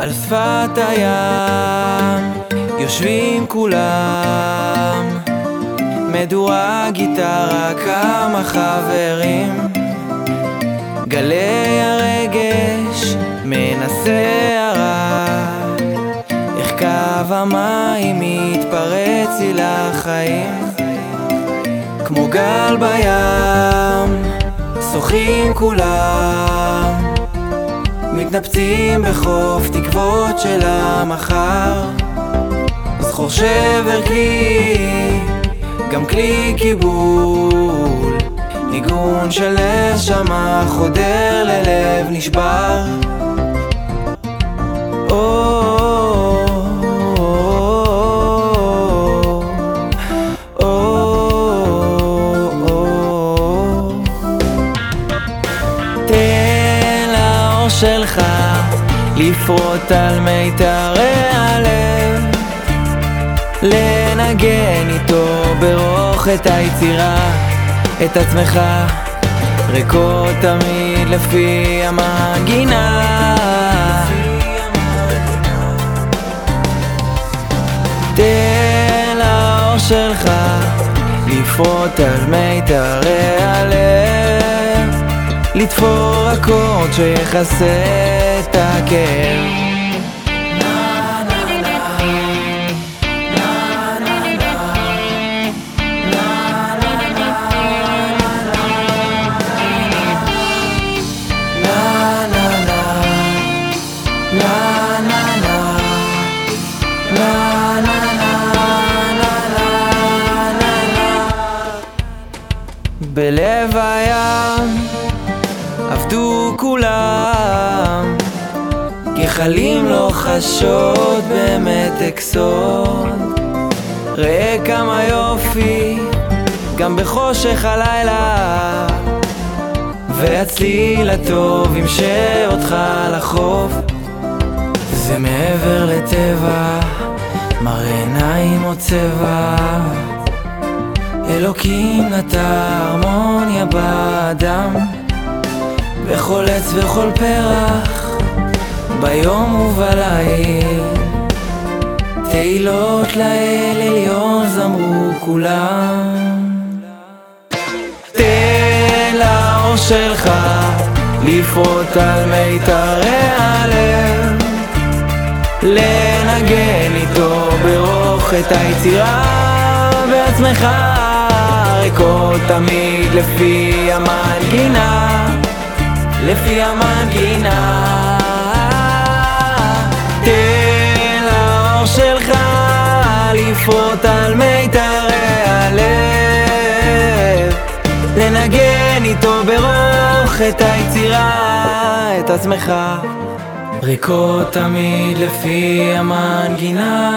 על שפת הים יושבים כולם. מדורה, גיטרה, כמה חברים? גלי הרגש מנסה הרע. איך קו המים מתפרץ לי לחיים? כמו גל בים שוחים כולם מתנפצים בחוף תקוות של המחר. זכור שבר כלי, גם כלי קיבול ניגון של נשמה חודר ללב נשבר שלך לפרוט על מיתרי הלב לנגן איתו ברוך את היצירה את עצמך ריקות תמיד לפי המגינה. תן לאור שלך לפרוט על מיתרי הלב לתפור אקורד שיכסה את הכאב בלב הים עבדו כולם גחלים לוחשות במתק סוד ראה כמה יופי גם בחושך הלילה והצליל הטוב ימשה אותך לחוף. זה מעבר לטבע מראה עיניים או צבע. אלוקים נטע הרמוניה באדם בכל עץ וכל פרח ביום ובליל. תהילות לאל עליון זמרו כולם. תן לאור שלך לפרוט על מיתרי הלב. לנגן איתו ברוך את היצירה בעצמך ריקות תמיד לפי המנגינה לפי המנגינה. תן לאור שלך לפרוט על מיתרי הלב. לנגן איתו ברוך את היצירה, את עצמך. ריקות תמיד לפי המנגינה